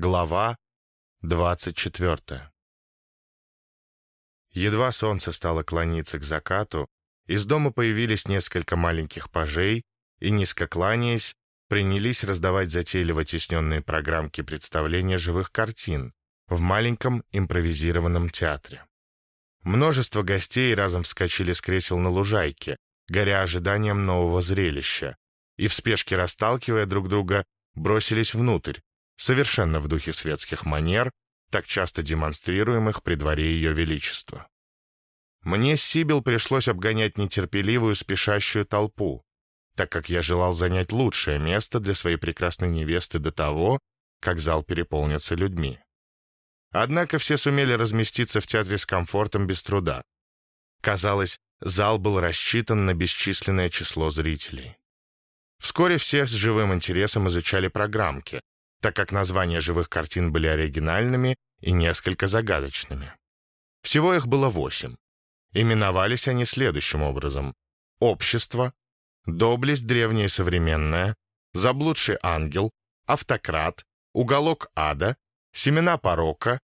Глава 24 Едва солнце стало клониться к закату, из дома появились несколько маленьких пажей и, низко кланяясь, принялись раздавать затейливо тесненные программки представления живых картин в маленьком импровизированном театре. Множество гостей разом вскочили с кресел на лужайке, горя ожиданием нового зрелища, и в спешке расталкивая друг друга, бросились внутрь, совершенно в духе светских манер, так часто демонстрируемых при дворе Ее Величества. Мне Сибил пришлось обгонять нетерпеливую спешащую толпу, так как я желал занять лучшее место для своей прекрасной невесты до того, как зал переполнится людьми. Однако все сумели разместиться в театре с комфортом без труда. Казалось, зал был рассчитан на бесчисленное число зрителей. Вскоре все с живым интересом изучали программки, так как названия живых картин были оригинальными и несколько загадочными. Всего их было восемь. Именовались они следующим образом. «Общество», «Доблесть древняя и современная», «Заблудший ангел», «Автократ», «Уголок ада», «Семена порока»,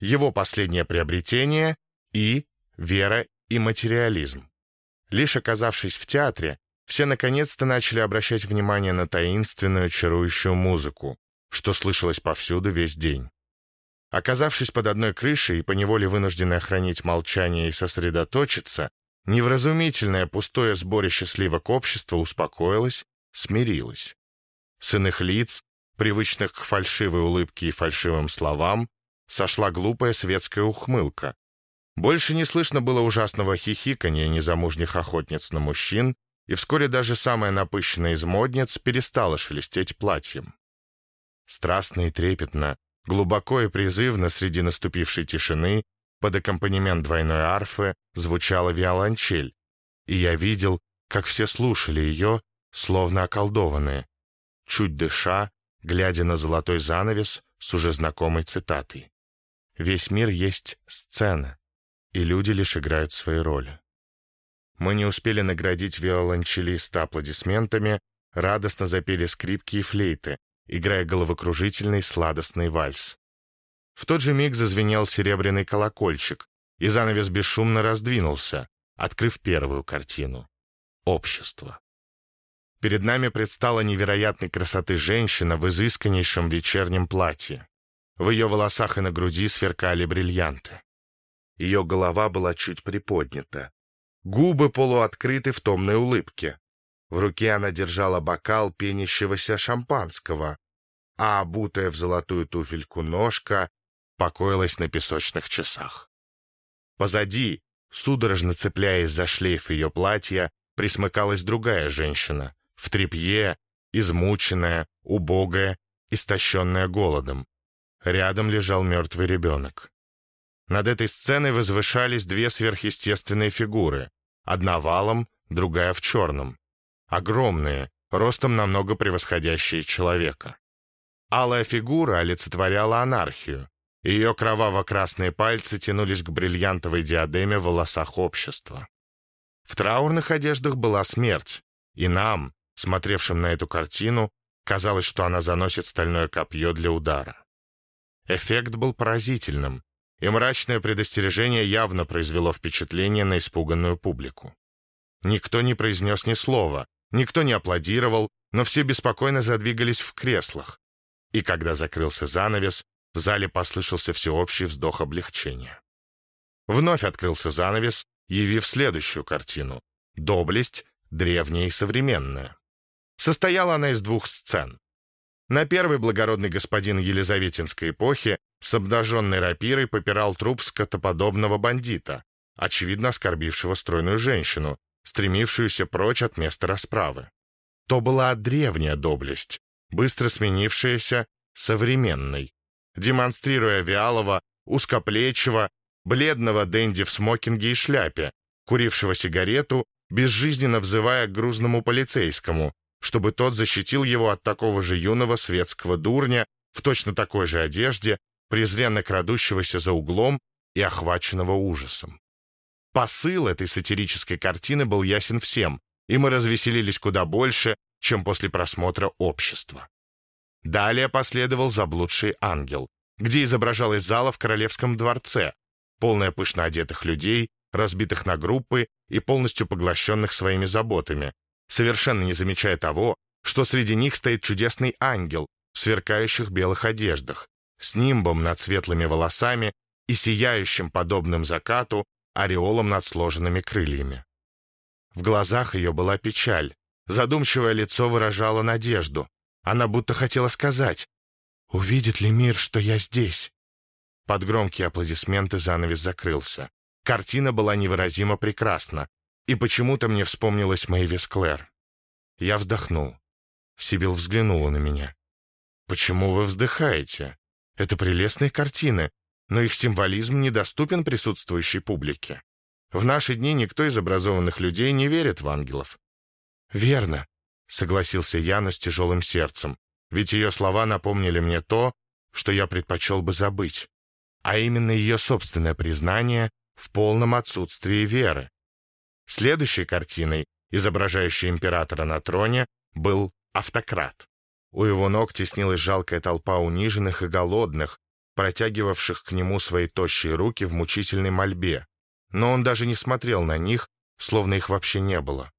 «Его последнее приобретение» и «Вера и материализм». Лишь оказавшись в театре, все наконец-то начали обращать внимание на таинственную чарующую музыку, что слышалось повсюду весь день. Оказавшись под одной крышей и поневоле вынужденной хранить молчание и сосредоточиться, невразумительное пустое сборище сливок общества успокоилось, смирилось. С иных лиц, привычных к фальшивой улыбке и фальшивым словам, сошла глупая светская ухмылка. Больше не слышно было ужасного хихиканья незамужних охотниц на мужчин, и вскоре даже самая напыщенная из модниц перестала шелестеть платьем. Страстно и трепетно, глубоко и призывно среди наступившей тишины под аккомпанемент двойной арфы звучала виолончель, и я видел, как все слушали ее, словно околдованные, чуть дыша, глядя на золотой занавес с уже знакомой цитатой. «Весь мир есть сцена, и люди лишь играют свои роли». Мы не успели наградить виолончелиста аплодисментами, радостно запели скрипки и флейты, играя головокружительный сладостный вальс. В тот же миг зазвенел серебряный колокольчик, и занавес бесшумно раздвинулся, открыв первую картину — общество. Перед нами предстала невероятной красоты женщина в изысканнейшем вечернем платье. В ее волосах и на груди сверкали бриллианты. Ее голова была чуть приподнята. Губы полуоткрыты в томной улыбке. В руке она держала бокал пенящегося шампанского, а обутая в золотую туфельку ножка покоилась на песочных часах. Позади, судорожно цепляясь за шлейф ее платья, присмыкалась другая женщина, в тряпье, измученная, убогая, истощенная голодом. Рядом лежал мертвый ребенок. Над этой сценой возвышались две сверхъестественные фигуры, одна валом, другая в черном огромные, ростом намного превосходящие человека. Алая фигура олицетворяла анархию. Ее кроваво-красные пальцы тянулись к бриллиантовой диадеме в волосах общества. В траурных одеждах была смерть, и нам, смотревшим на эту картину, казалось, что она заносит стальное копье для удара. Эффект был поразительным, и мрачное предостережение явно произвело впечатление на испуганную публику. Никто не произнес ни слова, Никто не аплодировал, но все беспокойно задвигались в креслах. И когда закрылся занавес, в зале послышался всеобщий вздох облегчения. Вновь открылся занавес, явив следующую картину. Доблесть, древняя и современная. Состояла она из двух сцен. На первой благородный господин Елизаветинской эпохи с обнаженной рапирой попирал труп скотоподобного бандита, очевидно оскорбившего стройную женщину, стремившуюся прочь от места расправы. То была древняя доблесть, быстро сменившаяся современной, демонстрируя Виалова, узкоплечего, бледного денди в смокинге и шляпе, курившего сигарету, безжизненно взывая к грузному полицейскому, чтобы тот защитил его от такого же юного светского дурня в точно такой же одежде, презренно крадущегося за углом и охваченного ужасом. Посыл этой сатирической картины был ясен всем, и мы развеселились куда больше, чем после просмотра общества. Далее последовал «Заблудший ангел», где изображалась зала в королевском дворце, полная пышно одетых людей, разбитых на группы и полностью поглощенных своими заботами, совершенно не замечая того, что среди них стоит чудесный ангел в сверкающих белых одеждах, с нимбом над светлыми волосами и сияющим, подобным закату, ореолом над сложенными крыльями. В глазах ее была печаль, задумчивое лицо выражало надежду, она будто хотела сказать, «Увидит ли мир, что я здесь?» Под громкие аплодисменты занавес закрылся. Картина была невыразимо прекрасна, и почему-то мне вспомнилась Мэйвис Клэр. Я вздохнул. Сибил взглянула на меня. «Почему вы вздыхаете? Это прелестные картины, но их символизм недоступен присутствующей публике. В наши дни никто из образованных людей не верит в ангелов». «Верно», — согласился я, но с тяжелым сердцем, ведь ее слова напомнили мне то, что я предпочел бы забыть, а именно ее собственное признание в полном отсутствии веры. Следующей картиной, изображающей императора на троне, был автократ. У его ног теснилась жалкая толпа униженных и голодных, протягивавших к нему свои тощие руки в мучительной мольбе, но он даже не смотрел на них, словно их вообще не было.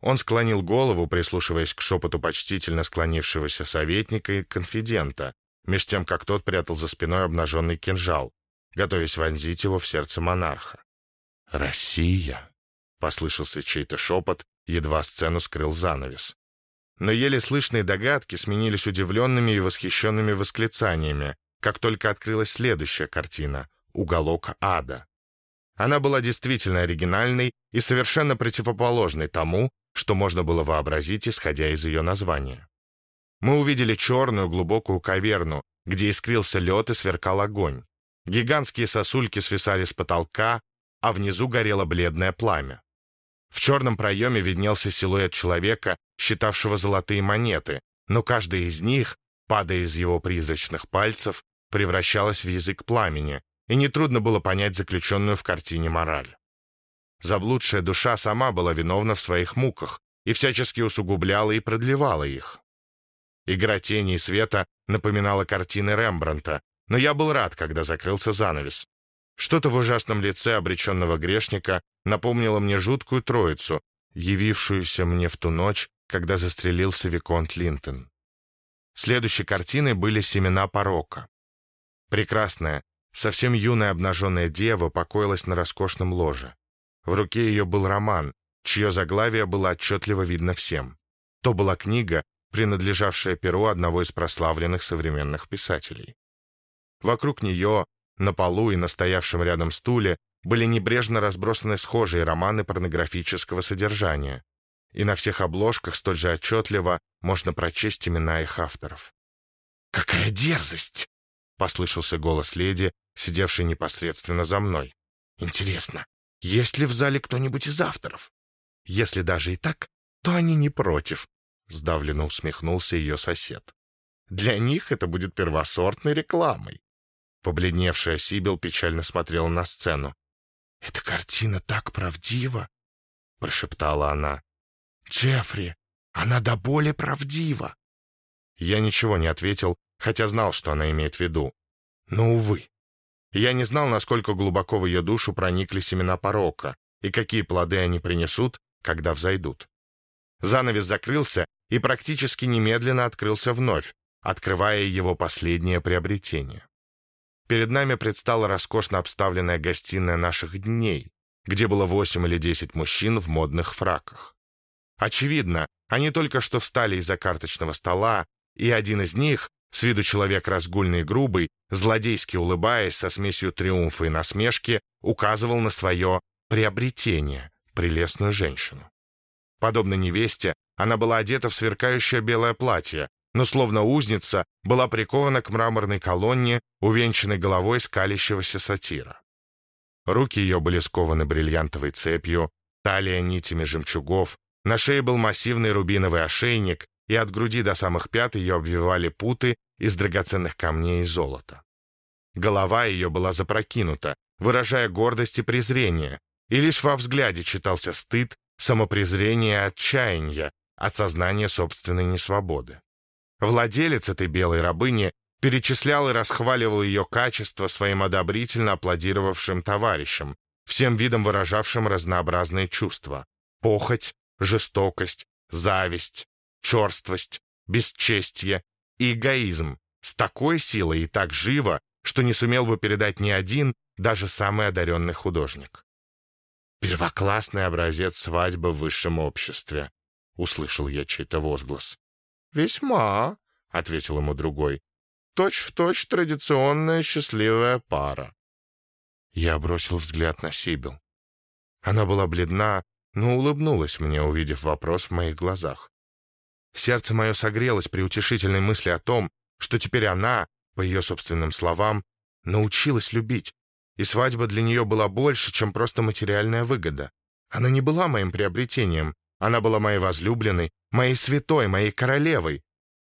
Он склонил голову, прислушиваясь к шепоту почтительно склонившегося советника и конфидента, меж тем, как тот прятал за спиной обнаженный кинжал, готовясь вонзить его в сердце монарха. «Россия!» — послышался чей-то шепот, едва сцену скрыл занавес. Но еле слышные догадки сменились удивленными и восхищенными восклицаниями, как только открылась следующая картина «Уголок ада». Она была действительно оригинальной и совершенно противоположной тому, что можно было вообразить, исходя из ее названия. Мы увидели черную глубокую каверну, где искрился лед и сверкал огонь. Гигантские сосульки свисали с потолка, а внизу горело бледное пламя. В черном проеме виднелся силуэт человека, считавшего золотые монеты, но каждая из них, падая из его призрачных пальцев, превращалась в язык пламени, и нетрудно было понять заключенную в картине мораль. Заблудшая душа сама была виновна в своих муках и всячески усугубляла и продлевала их. Игра тени и света напоминала картины Рембранта, но я был рад, когда закрылся занавес. Что-то в ужасном лице обреченного грешника напомнило мне жуткую троицу, явившуюся мне в ту ночь, когда застрелился Виконт Линтон. Следующей картиной были «Семена порока». Прекрасная, совсем юная обнаженная дева покоилась на роскошном ложе. В руке ее был роман, чье заглавие было отчетливо видно всем. То была книга, принадлежавшая перу одного из прославленных современных писателей. Вокруг нее, на полу и на стоявшем рядом стуле, были небрежно разбросаны схожие романы порнографического содержания, и на всех обложках столь же отчетливо можно прочесть имена их авторов. «Какая дерзость!» — послышался голос леди, сидевшей непосредственно за мной. «Интересно, есть ли в зале кто-нибудь из авторов? Если даже и так, то они не против, сдавленно усмехнулся ее сосед. Для них это будет первосортной рекламой. Побледневшая Сибил печально смотрела на сцену. «Эта картина так правдива!» — прошептала она. «Джеффри, она до боли правдива!» Я ничего не ответил, хотя знал, что она имеет в виду. Но, увы, я не знал, насколько глубоко в ее душу проникли семена порока и какие плоды они принесут, когда взойдут. Занавес закрылся и практически немедленно открылся вновь, открывая его последнее приобретение. Перед нами предстала роскошно обставленная гостиная наших дней, где было восемь или десять мужчин в модных фраках. Очевидно, они только что встали из-за карточного стола, и один из них, с виду человек разгульный и грубый, злодейски улыбаясь со смесью триумфа и насмешки, указывал на свое приобретение, прелестную женщину. Подобно невесте, она была одета в сверкающее белое платье, но словно узница была прикована к мраморной колонне, увенчанной головой скалящегося сатира. Руки ее были скованы бриллиантовой цепью, талия нитями жемчугов, на шее был массивный рубиновый ошейник, и от груди до самых пят ее обвивали путы из драгоценных камней и золота. Голова ее была запрокинута, выражая гордость и презрение, и лишь во взгляде читался стыд, самопрезрение и отчаяние от сознания собственной несвободы. Владелец этой белой рабыни перечислял и расхваливал ее качество своим одобрительно аплодировавшим товарищам, всем видом выражавшим разнообразные чувства. Похоть, жестокость, зависть, черствость, бесчестье и эгоизм с такой силой и так живо, что не сумел бы передать ни один, даже самый одаренный художник. «Первоклассный образец свадьбы в высшем обществе», — услышал я чей-то возглас. «Весьма», — ответил ему другой. «Точь-в-точь точь традиционная счастливая пара». Я бросил взгляд на Сибил. Она была бледна, но улыбнулась мне, увидев вопрос в моих глазах. Сердце мое согрелось при утешительной мысли о том, что теперь она, по ее собственным словам, научилась любить, и свадьба для нее была больше, чем просто материальная выгода. Она не была моим приобретением, она была моей возлюбленной, моей святой, моей королевой.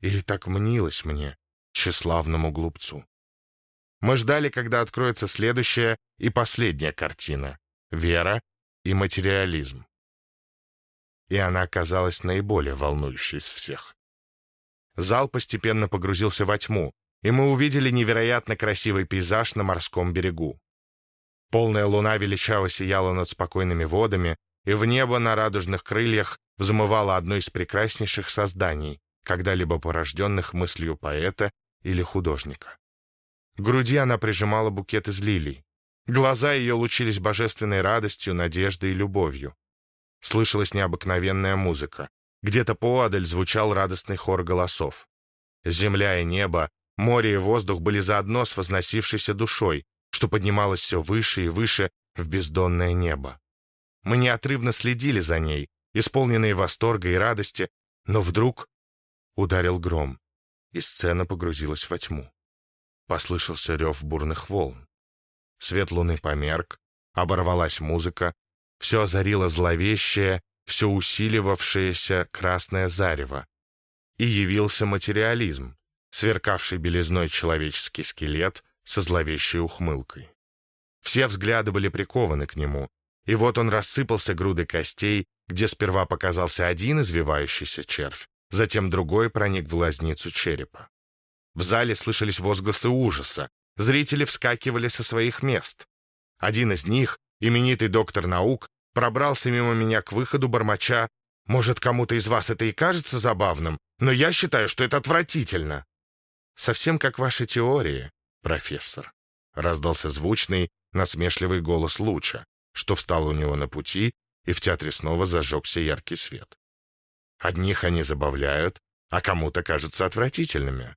Или так мнилось мне, тщеславному глупцу. Мы ждали, когда откроется следующая и последняя картина — вера и материализм. И она оказалась наиболее волнующей из всех. Зал постепенно погрузился во тьму, и мы увидели невероятно красивый пейзаж на морском берегу. Полная луна величаво сияла над спокойными водами, и в небо на радужных крыльях взмывало одно из прекраснейших созданий, когда-либо порожденных мыслью поэта или художника. К груди она прижимала букет из лилий. Глаза ее лучились божественной радостью, надеждой и любовью. Слышалась необыкновенная музыка. Где-то поодаль звучал радостный хор голосов. Земля и небо, море и воздух были заодно с возносившейся душой, что поднималось все выше и выше в бездонное небо. Мы неотрывно следили за ней, исполненные восторга и радости, но вдруг ударил гром, и сцена погрузилась во тьму. Послышался рев бурных волн. Свет луны померк, оборвалась музыка, все озарило зловещее, все усиливавшееся красное зарево. И явился материализм, сверкавший белизной человеческий скелет со зловещей ухмылкой. Все взгляды были прикованы к нему, и вот он рассыпался грудой костей, где сперва показался один извивающийся червь, затем другой проник в лазницу черепа. В зале слышались возгласы ужаса. Зрители вскакивали со своих мест. Один из них, именитый доктор наук, пробрался мимо меня к выходу бормоча. «Может, кому-то из вас это и кажется забавным, но я считаю, что это отвратительно». «Совсем как ваши теории, профессор», — раздался звучный, насмешливый голос Луча, что встал у него на пути, и в театре снова зажегся яркий свет. Одних они забавляют, а кому-то кажутся отвратительными.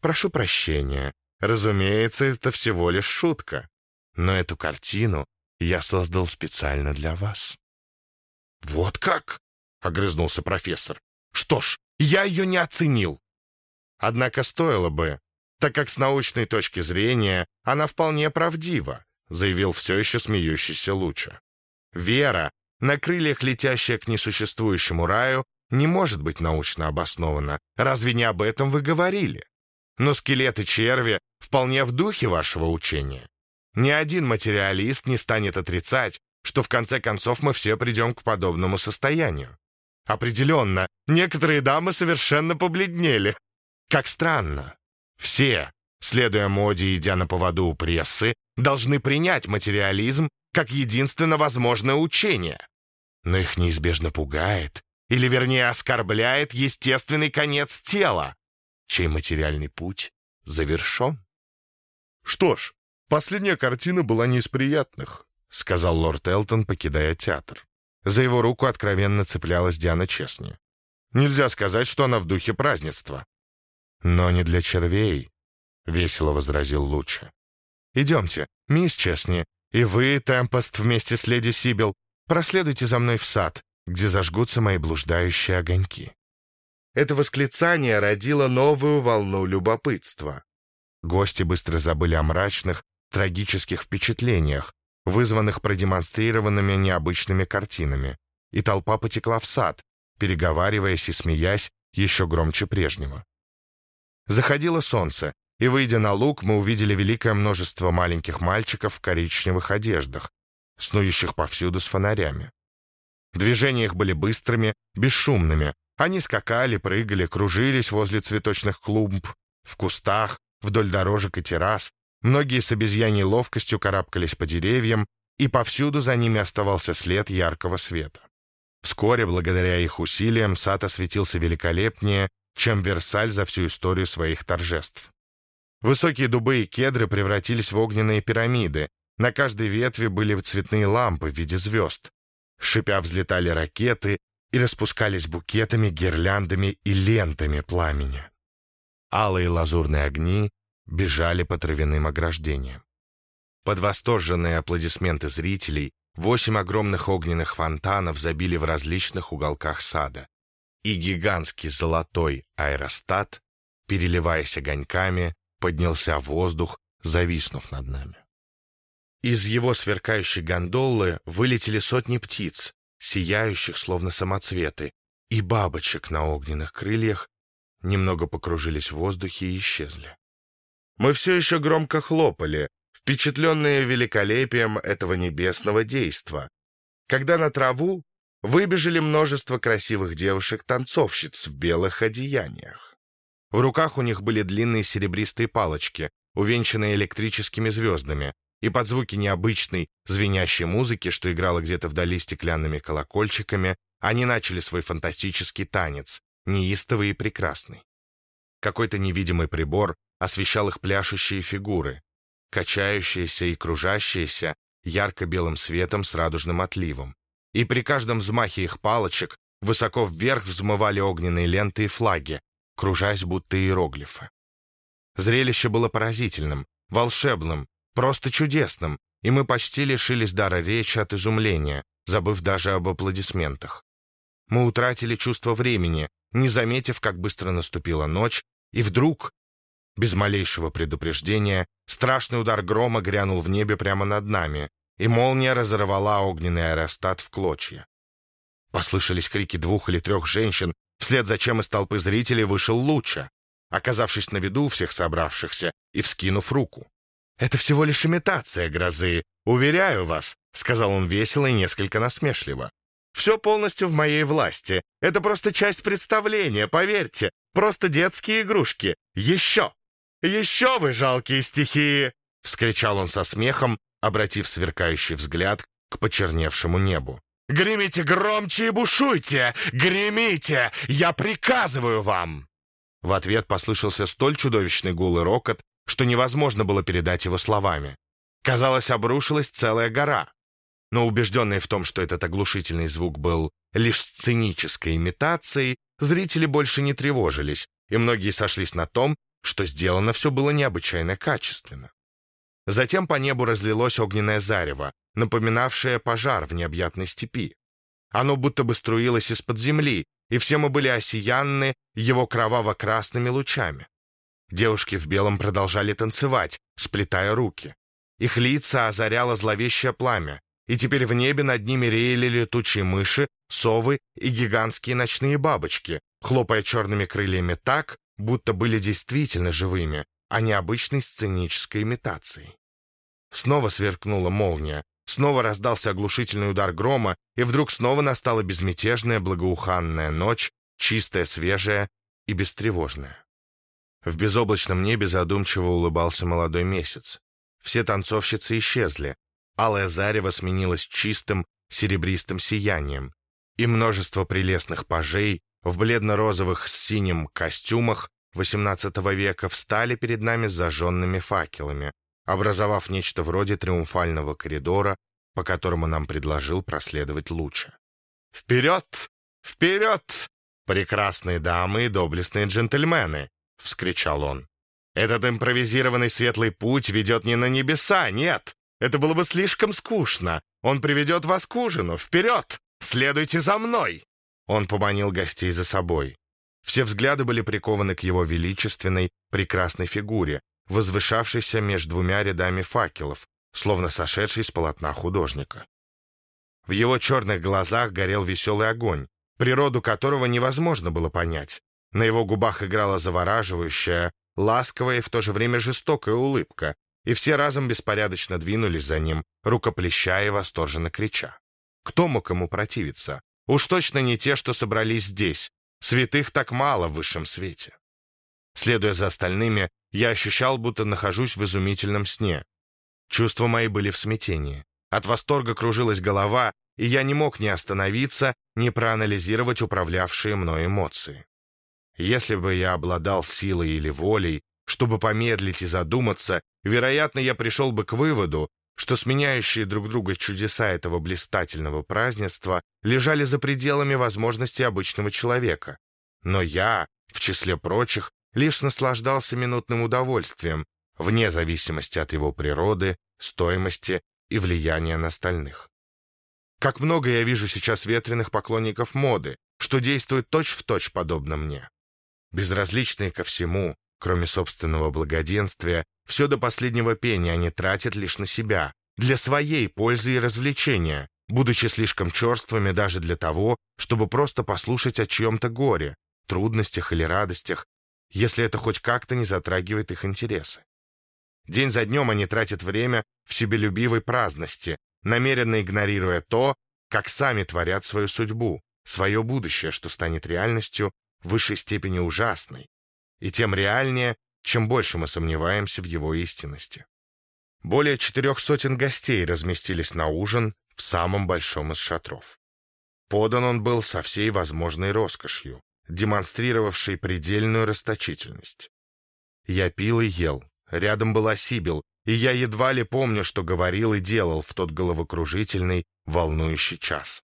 Прошу прощения. Разумеется, это всего лишь шутка. Но эту картину я создал специально для вас». «Вот как?» — огрызнулся профессор. «Что ж, я ее не оценил». «Однако стоило бы, так как с научной точки зрения она вполне правдива», заявил все еще смеющийся Луча. «Вера, на крыльях летящая к несуществующему раю, не может быть научно обоснована. Разве не об этом вы говорили?» Но скелеты черви вполне в духе вашего учения. Ни один материалист не станет отрицать, что в конце концов мы все придем к подобному состоянию. Определенно, некоторые дамы совершенно побледнели. Как странно. Все, следуя моде и идя на поводу у прессы, должны принять материализм как единственно возможное учение. Но их неизбежно пугает, или вернее оскорбляет естественный конец тела, чей материальный путь завершен. «Что ж, последняя картина была не из приятных», — сказал лорд Элтон, покидая театр. За его руку откровенно цеплялась Диана Честни. Нельзя сказать, что она в духе празднества. «Но не для червей», — весело возразил Луча. «Идемте, мисс Честни, и вы, Темпост, вместе с леди Сибил, проследуйте за мной в сад, где зажгутся мои блуждающие огоньки». Это восклицание родило новую волну любопытства. Гости быстро забыли о мрачных, трагических впечатлениях, вызванных продемонстрированными необычными картинами, и толпа потекла в сад, переговариваясь и смеясь еще громче прежнего. Заходило солнце, и, выйдя на луг, мы увидели великое множество маленьких мальчиков в коричневых одеждах, снующих повсюду с фонарями. Движения их были быстрыми, бесшумными, Они скакали, прыгали, кружились возле цветочных клумб, в кустах, вдоль дорожек и террас. Многие с обезьяньей ловкостью карабкались по деревьям, и повсюду за ними оставался след яркого света. Вскоре, благодаря их усилиям, сад осветился великолепнее, чем Версаль за всю историю своих торжеств. Высокие дубы и кедры превратились в огненные пирамиды. На каждой ветви были цветные лампы в виде звезд. Шипя взлетали ракеты и распускались букетами, гирляндами и лентами пламени. Алые лазурные огни бежали по травяным ограждениям. Под восторженные аплодисменты зрителей восемь огромных огненных фонтанов забили в различных уголках сада, и гигантский золотой аэростат, переливаясь огоньками, поднялся в воздух, зависнув над нами. Из его сверкающей гондолы вылетели сотни птиц, сияющих словно самоцветы, и бабочек на огненных крыльях немного покружились в воздухе и исчезли. Мы все еще громко хлопали, впечатленные великолепием этого небесного действа, когда на траву выбежали множество красивых девушек-танцовщиц в белых одеяниях. В руках у них были длинные серебристые палочки, увенчанные электрическими звездами, и под звуки необычной, звенящей музыки, что играла где-то вдали стеклянными колокольчиками, они начали свой фантастический танец, неистовый и прекрасный. Какой-то невидимый прибор освещал их пляшущие фигуры, качающиеся и кружащиеся ярко-белым светом с радужным отливом. И при каждом взмахе их палочек высоко вверх взмывали огненные ленты и флаги, кружась будто иероглифы. Зрелище было поразительным, волшебным, просто чудесным, и мы почти лишились дара речи от изумления, забыв даже об аплодисментах. Мы утратили чувство времени, не заметив, как быстро наступила ночь, и вдруг без малейшего предупреждения страшный удар грома грянул в небе прямо над нами, и молния разорвала огненный аэростат в клочья. Послышались крики двух или трех женщин, вслед за чем из толпы зрителей вышел Луча, оказавшись на виду всех собравшихся и вскинув руку. «Это всего лишь имитация грозы, уверяю вас», — сказал он весело и несколько насмешливо. «Все полностью в моей власти. Это просто часть представления, поверьте. Просто детские игрушки. Еще!» «Еще вы жалкие стихии!» — вскричал он со смехом, обратив сверкающий взгляд к почерневшему небу. «Гремите громче и бушуйте! Гремите! Я приказываю вам!» В ответ послышался столь чудовищный гул и рокот, что невозможно было передать его словами. Казалось, обрушилась целая гора. Но убежденные в том, что этот оглушительный звук был лишь сценической имитацией, зрители больше не тревожились, и многие сошлись на том, что сделано все было необычайно качественно. Затем по небу разлилось огненное зарево, напоминавшее пожар в необъятной степи. Оно будто бы струилось из-под земли, и все мы были осиянны его кроваво-красными лучами. Девушки в белом продолжали танцевать, сплетая руки. Их лица озаряло зловещее пламя, и теперь в небе над ними реяли летучие мыши, совы и гигантские ночные бабочки, хлопая черными крыльями так, будто были действительно живыми, а не обычной сценической имитацией. Снова сверкнула молния, снова раздался оглушительный удар грома, и вдруг снова настала безмятежная благоуханная ночь, чистая, свежая и бестревожная. В безоблачном небе задумчиво улыбался молодой месяц. Все танцовщицы исчезли, алое зарево сменилось чистым серебристым сиянием, и множество прелестных пажей в бледно-розовых с синим костюмах XVIII века встали перед нами с зажженными факелами, образовав нечто вроде триумфального коридора, по которому нам предложил проследовать лучше. «Вперед! Вперед! Прекрасные дамы и доблестные джентльмены!» — вскричал он. «Этот импровизированный светлый путь ведет не на небеса, нет! Это было бы слишком скучно. Он приведет вас к ужину. Вперед! Следуйте за мной!» Он поманил гостей за собой. Все взгляды были прикованы к его величественной, прекрасной фигуре, возвышавшейся между двумя рядами факелов, словно сошедший с полотна художника. В его черных глазах горел веселый огонь, природу которого невозможно было понять. На его губах играла завораживающая, ласковая и в то же время жестокая улыбка, и все разом беспорядочно двинулись за ним, рукоплещая и восторженно крича. Кто мог ему противиться? Уж точно не те, что собрались здесь, Святых так мало в высшем свете. Следуя за остальными, я ощущал, будто нахожусь в изумительном сне. Чувства мои были в смятении. От восторга кружилась голова, и я не мог ни остановиться, ни проанализировать управлявшие мной эмоции. Если бы я обладал силой или волей, чтобы помедлить и задуматься, вероятно, я пришел бы к выводу, что сменяющие друг друга чудеса этого блистательного празднества лежали за пределами возможностей обычного человека. Но я, в числе прочих, лишь наслаждался минутным удовольствием, вне зависимости от его природы, стоимости и влияния на остальных. Как много я вижу сейчас ветреных поклонников моды, что действуют точь-в-точь точь подобно мне. Безразличные ко всему, кроме собственного благоденствия, все до последнего пения они тратят лишь на себя, для своей пользы и развлечения, будучи слишком черствыми даже для того, чтобы просто послушать о чьем-то горе, трудностях или радостях, если это хоть как-то не затрагивает их интересы. День за днем они тратят время в себелюбивой праздности, намеренно игнорируя то, как сами творят свою судьбу, свое будущее, что станет реальностью в высшей степени ужасной, и тем реальнее, чем больше мы сомневаемся в его истинности. Более четырех сотен гостей разместились на ужин в самом большом из шатров. Подан он был со всей возможной роскошью, демонстрировавшей предельную расточительность. Я пил и ел. Рядом была Сибил, и я едва ли помню, что говорил и делал в тот головокружительный, волнующий час.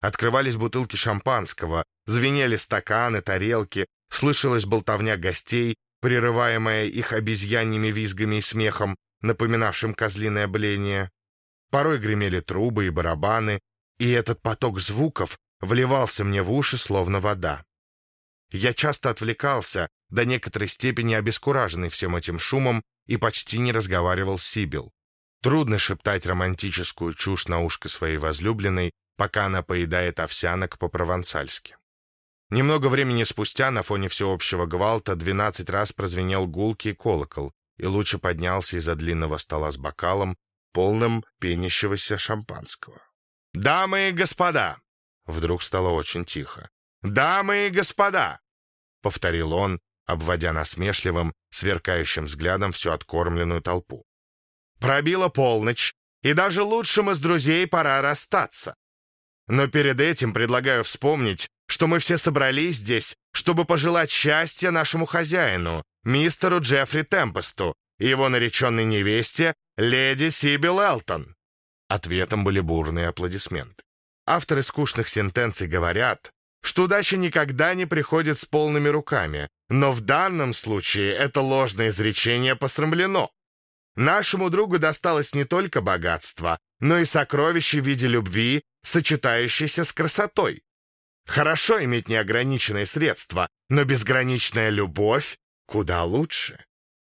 Открывались бутылки шампанского, звенели стаканы, тарелки, слышалась болтовня гостей, прерываемая их обезьяньими визгами и смехом, напоминавшим козлиное бление. Порой гремели трубы и барабаны, и этот поток звуков вливался мне в уши, словно вода. Я часто отвлекался, до некоторой степени обескураженный всем этим шумом, и почти не разговаривал с Сибил. Трудно шептать романтическую чушь на ушко своей возлюбленной, пока она поедает овсянок по-провансальски. Немного времени спустя на фоне всеобщего гвалта двенадцать раз прозвенел гулкий колокол, и лучше поднялся из-за длинного стола с бокалом, полным пенящегося шампанского. «Дамы и господа!» Вдруг стало очень тихо. «Дамы и господа!» — повторил он, обводя насмешливым, сверкающим взглядом всю откормленную толпу. «Пробила полночь, и даже лучшим из друзей пора расстаться. Но перед этим предлагаю вспомнить, что мы все собрались здесь, чтобы пожелать счастья нашему хозяину, мистеру Джеффри Темпесту, и его нареченной невесте, леди Сибил Элтон». Ответом были бурные аплодисменты. Авторы скучных сентенций говорят, что удача никогда не приходит с полными руками, но в данном случае это ложное изречение посрамлено. Нашему другу досталось не только богатство, но и сокровище в виде любви, сочетающееся с красотой. Хорошо иметь неограниченные средства, но безграничная любовь куда лучше.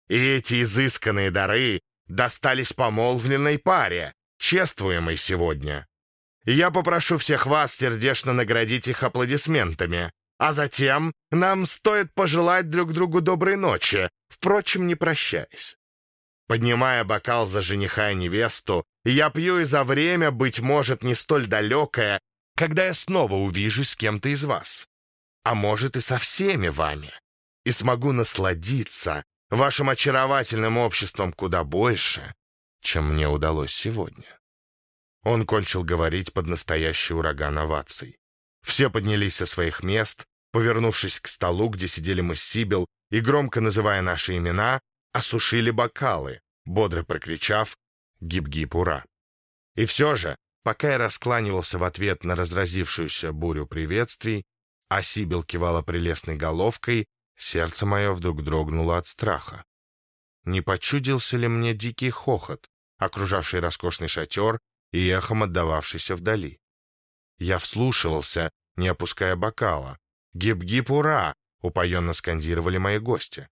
И эти изысканные дары достались помолвленной паре, чествуемой сегодня. Я попрошу всех вас сердечно наградить их аплодисментами. А затем нам стоит пожелать друг другу доброй ночи, впрочем, не прощаясь. Поднимая бокал за жениха и невесту, я пью и за время, быть может, не столь далекое, когда я снова увижусь с кем-то из вас. А может, и со всеми вами. И смогу насладиться вашим очаровательным обществом куда больше, чем мне удалось сегодня. Он кончил говорить под настоящий ураган оваций. Все поднялись со своих мест, повернувшись к столу, где сидели мы с Сибил, и, громко называя наши имена, осушили бокалы, бодро прокричав «Гиб-гиб, ура!». И все же, пока я раскланивался в ответ на разразившуюся бурю приветствий, а Сибил кивала прелестной головкой, сердце мое вдруг дрогнуло от страха. Не почудился ли мне дикий хохот, окружавший роскошный шатер и эхом отдававшийся вдали. Я вслушивался, не опуская бокала. «Гиб-гиб, ура!» — упоенно скандировали мои гости.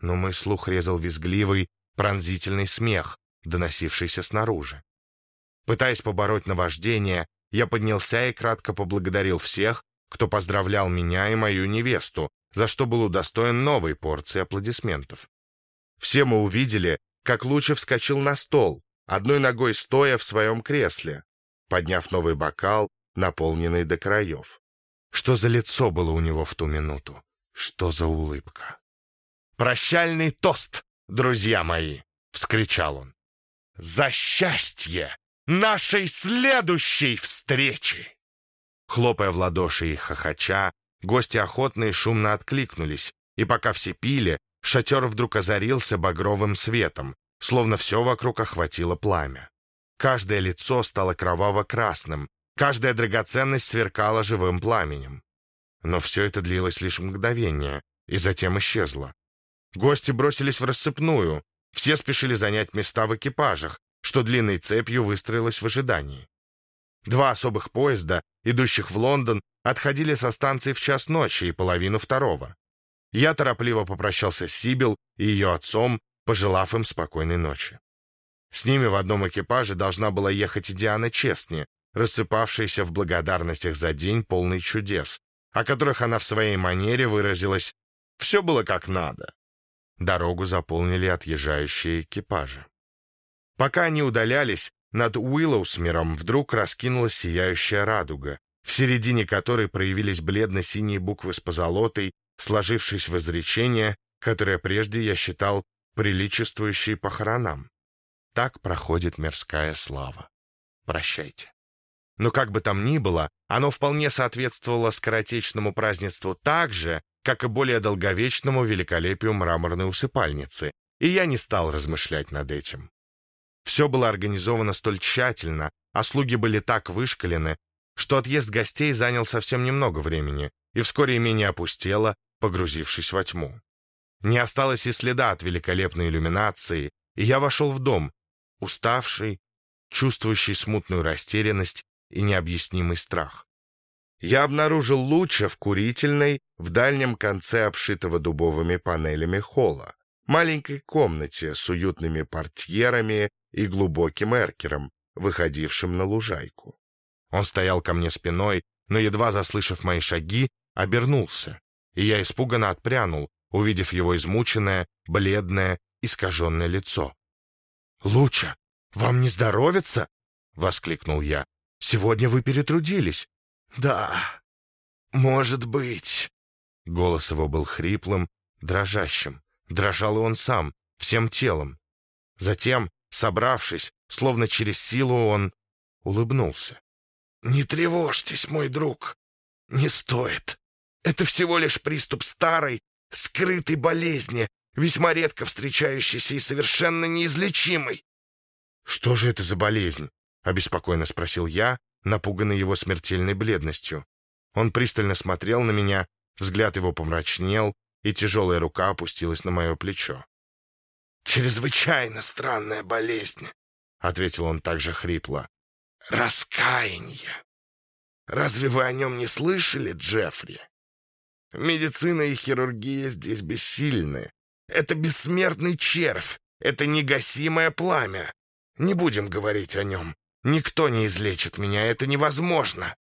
Но мой слух резал визгливый, пронзительный смех, доносившийся снаружи. Пытаясь побороть наваждение, я поднялся и кратко поблагодарил всех, кто поздравлял меня и мою невесту, за что был удостоен новой порции аплодисментов. Все мы увидели, как Лучев вскочил на стол, одной ногой стоя в своем кресле, подняв новый бокал, наполненный до краев. Что за лицо было у него в ту минуту? Что за улыбка? «Прощальный тост, друзья мои!» — вскричал он. «За счастье нашей следующей встречи!» Хлопая в ладоши и хохоча, гости охотно и шумно откликнулись, и пока все пили, шатер вдруг озарился багровым светом, словно все вокруг охватило пламя. Каждое лицо стало кроваво-красным, каждая драгоценность сверкала живым пламенем. Но все это длилось лишь мгновение, и затем исчезло. Гости бросились в рассыпную, все спешили занять места в экипажах, что длинной цепью выстроилось в ожидании. Два особых поезда, идущих в Лондон, отходили со станции в час ночи и половину второго. Я торопливо попрощался с Сибил и ее отцом, пожелав им спокойной ночи. С ними в одном экипаже должна была ехать и Диана Честни, рассыпавшаяся в благодарностях за день полный чудес, о которых она в своей манере выразилась «все было как надо». Дорогу заполнили отъезжающие экипажи. Пока они удалялись, над Уиллоусмиром вдруг раскинулась сияющая радуга, в середине которой проявились бледно-синие буквы с позолотой, сложившись в изречение, которое прежде я считал приличествующей похоронам. Так проходит мирская слава. Прощайте. Но как бы там ни было, оно вполне соответствовало скоротечному празднеству так же, как и более долговечному великолепию мраморной усыпальницы, и я не стал размышлять над этим. Все было организовано столь тщательно, а слуги были так вышкалены, что отъезд гостей занял совсем немного времени, и вскоре имение опустело, погрузившись во тьму. Не осталось и следа от великолепной иллюминации, и я вошел в дом, уставший, чувствующий смутную растерянность и необъяснимый страх. Я обнаружил Луча в курительной в дальнем конце обшитого дубовыми панелями холла, маленькой комнате с уютными портьерами и глубоким эркером, выходившим на лужайку. Он стоял ко мне спиной, но, едва заслышав мои шаги, обернулся, и я испуганно отпрянул, увидев его измученное, бледное, искаженное лицо. «Луча, вам не здоровится?» — воскликнул я. «Сегодня вы перетрудились». «Да, может быть». Голос его был хриплым, дрожащим. Дрожал и он сам, всем телом. Затем, собравшись, словно через силу, он улыбнулся. «Не тревожьтесь, мой друг. Не стоит. Это всего лишь приступ старой, скрытой болезни, весьма редко встречающейся и совершенно неизлечимой. «Что же это за болезнь?» — обеспокоенно спросил я, напуганный его смертельной бледностью. Он пристально смотрел на меня, взгляд его помрачнел, и тяжелая рука опустилась на мое плечо. «Чрезвычайно странная болезнь», — ответил он также хрипло. «Раскаяние. Разве вы о нем не слышали, Джеффри? Медицина и хирургия здесь бессильны. Это бессмертный червь, это негасимое пламя. Не будем говорить о нем. Никто не излечит меня, это невозможно.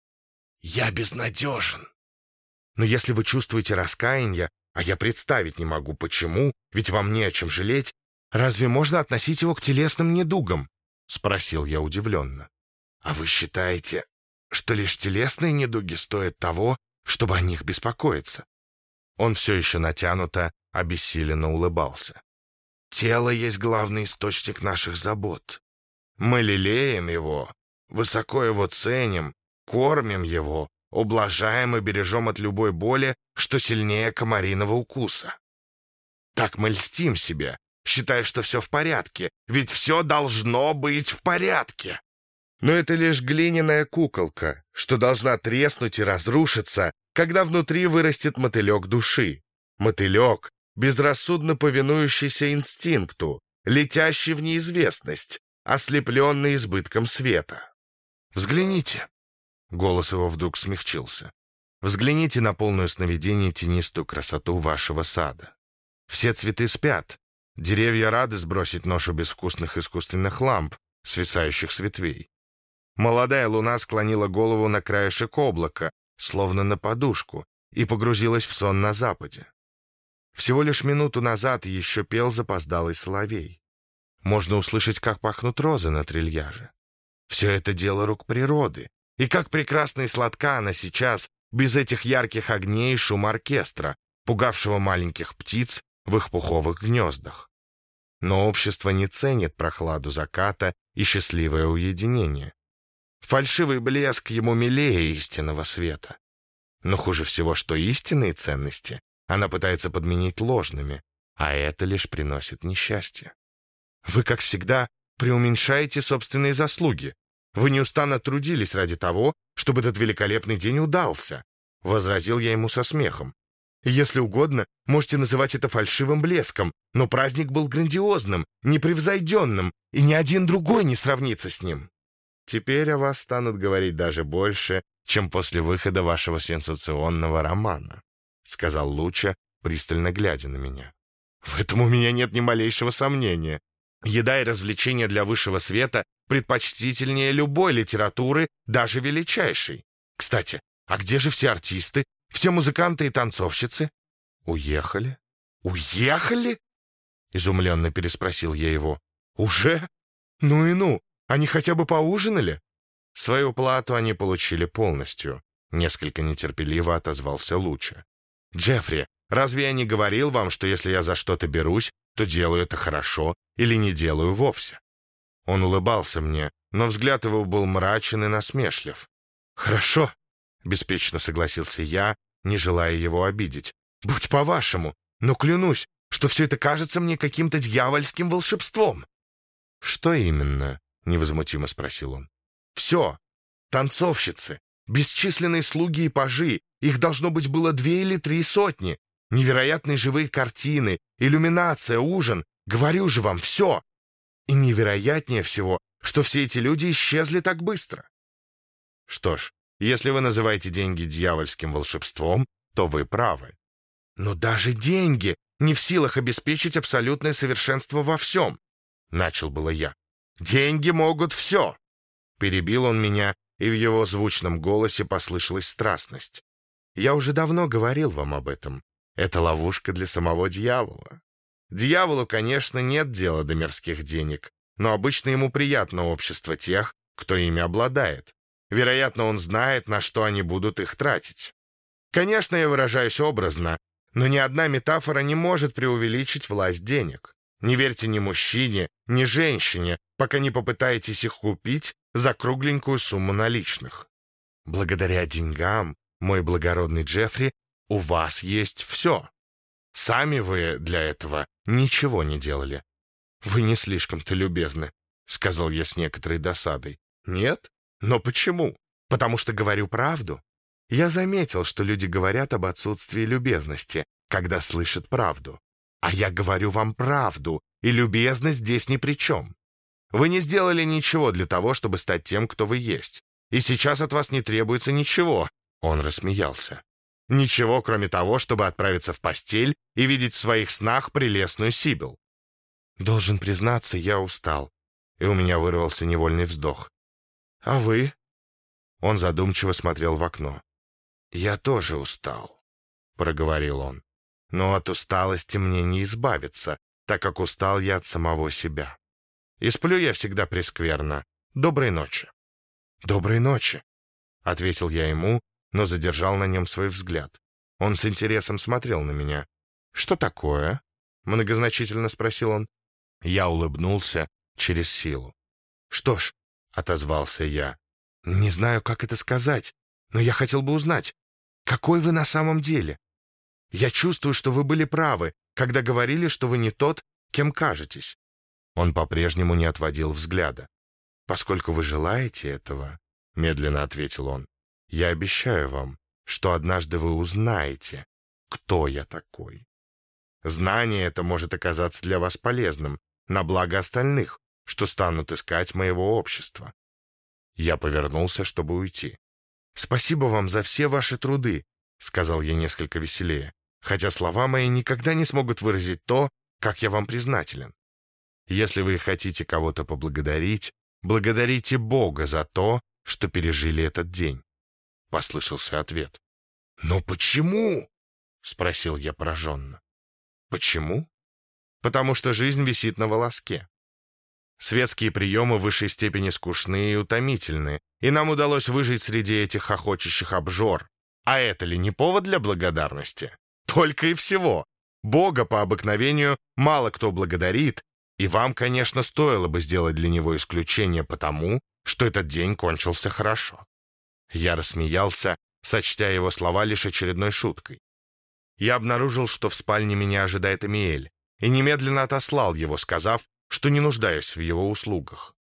Я безнадежен. Но если вы чувствуете раскаяние, а я представить не могу, почему, ведь вам не о чем жалеть, разве можно относить его к телесным недугам? Спросил я удивленно. А вы считаете, что лишь телесные недуги стоят того, чтобы о них беспокоиться? Он все еще натянуто, обессиленно улыбался. Тело есть главный источник наших забот. Мы лелеем его, высоко его ценим, кормим его, ублажаем и бережем от любой боли, что сильнее комариного укуса. Так мы льстим себе, считая, что все в порядке, ведь все должно быть в порядке. Но это лишь глиняная куколка, что должна треснуть и разрушиться, когда внутри вырастет мотылек души. Мотылек, безрассудно повинующийся инстинкту, летящий в неизвестность, ослепленный избытком света. «Взгляните!» Голос его вдруг смягчился. «Взгляните на полную сновидение тенистую красоту вашего сада. Все цветы спят. Деревья рады сбросить ношу безвкусных искусственных ламп, свисающих с ветвей. Молодая луна склонила голову на краешек облака, словно на подушку, и погрузилась в сон на западе. Всего лишь минуту назад еще пел запоздалый соловей. Можно услышать, как пахнут розы на трильяже. Все это дело рук природы. И как прекрасно и сладка она сейчас, без этих ярких огней и шум оркестра, пугавшего маленьких птиц в их пуховых гнездах. Но общество не ценит прохладу заката и счастливое уединение. Фальшивый блеск ему милее истинного света. Но хуже всего, что истинные ценности она пытается подменить ложными, а это лишь приносит несчастье. Вы, как всегда, преуменьшаете собственные заслуги. Вы неустанно трудились ради того, чтобы этот великолепный день удался, — возразил я ему со смехом. Если угодно, можете называть это фальшивым блеском, но праздник был грандиозным, непревзойденным, и ни один другой не сравнится с ним. Теперь о вас станут говорить даже больше, чем после выхода вашего сенсационного романа», — сказал Луча, пристально глядя на меня. «В этом у меня нет ни малейшего сомнения. Еда и развлечения для высшего света предпочтительнее любой литературы, даже величайшей. Кстати, а где же все артисты, все музыканты и танцовщицы? Уехали? Уехали? Изумленно переспросил я его. Уже? Ну и ну, они хотя бы поужинали? Свою плату они получили полностью. Несколько нетерпеливо отозвался Луча. «Джеффри, разве я не говорил вам, что если я за что-то берусь, то делаю это хорошо или не делаю вовсе?» Он улыбался мне, но взгляд его был мрачен и насмешлив. «Хорошо», — беспечно согласился я, не желая его обидеть. «Будь по-вашему, но клянусь, что все это кажется мне каким-то дьявольским волшебством». «Что именно?» — невозмутимо спросил он. «Все. Танцовщицы, бесчисленные слуги и пажи, их должно быть было две или три сотни. Невероятные живые картины, иллюминация, ужин. Говорю же вам, все. И невероятнее всего, что все эти люди исчезли так быстро. Что ж, если вы называете деньги дьявольским волшебством, то вы правы. Но даже деньги не в силах обеспечить абсолютное совершенство во всем. Начал было я. Деньги могут все. Перебил он меня, и в его звучном голосе послышалась страстность. Я уже давно говорил вам об этом. Это ловушка для самого дьявола. Дьяволу, конечно, нет дела до мирских денег, но обычно ему приятно общество тех, кто ими обладает. Вероятно, он знает, на что они будут их тратить. Конечно, я выражаюсь образно, но ни одна метафора не может преувеличить власть денег. Не верьте ни мужчине, ни женщине, пока не попытаетесь их купить за кругленькую сумму наличных. Благодаря деньгам, мой благородный Джеффри, у вас есть все. Сами вы для этого ничего не делали. Вы не слишком-то любезны, сказал я с некоторой досадой. Нет? Но почему? Потому что говорю правду. Я заметил, что люди говорят об отсутствии любезности, когда слышат правду. А я говорю вам правду, и любезность здесь ни при чем. Вы не сделали ничего для того, чтобы стать тем, кто вы есть. И сейчас от вас не требуется ничего. Он рассмеялся. Ничего, кроме того, чтобы отправиться в постель и видеть в своих снах прелестную Сибил. Должен признаться, я устал. И у меня вырвался невольный вздох. «А вы?» Он задумчиво смотрел в окно. «Я тоже устал», — проговорил он. «Но от усталости мне не избавиться, так как устал я от самого себя. И сплю я всегда прескверно. Доброй ночи». «Доброй ночи», — ответил я ему, но задержал на нем свой взгляд. Он с интересом смотрел на меня. «Что такое?» — многозначительно спросил он. Я улыбнулся через силу. «Что ж, отозвался я. «Не знаю, как это сказать, но я хотел бы узнать, какой вы на самом деле? Я чувствую, что вы были правы, когда говорили, что вы не тот, кем кажетесь». Он по-прежнему не отводил взгляда. «Поскольку вы желаете этого», — медленно ответил он, — «я обещаю вам, что однажды вы узнаете, кто я такой. Знание это может оказаться для вас полезным, на благо остальных, что станут искать моего общества. Я повернулся, чтобы уйти. «Спасибо вам за все ваши труды», — сказал я несколько веселее, хотя слова мои никогда не смогут выразить то, как я вам признателен. Если вы хотите кого-то поблагодарить, благодарите Бога за то, что пережили этот день. Послышался ответ. «Но почему?» — спросил я пораженно. «Почему?» «Потому что жизнь висит на волоске. Светские приемы в высшей степени скучны и утомительны, и нам удалось выжить среди этих охочущих обжор. А это ли не повод для благодарности? Только и всего. Бога по обыкновению мало кто благодарит, и вам, конечно, стоило бы сделать для него исключение потому, что этот день кончился хорошо. Я рассмеялся, сочтя его слова лишь очередной шуткой. Я обнаружил, что в спальне меня ожидает Эмиэль, и немедленно отослал его, сказав, что не нуждаюсь в его услугах.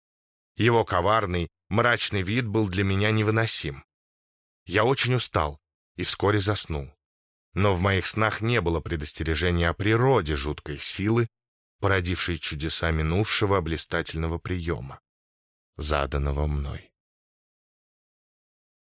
Его коварный, мрачный вид был для меня невыносим. Я очень устал и вскоре заснул. Но в моих снах не было предостережения о природе жуткой силы, породившей чудеса минувшего блистательного приема, заданного мной.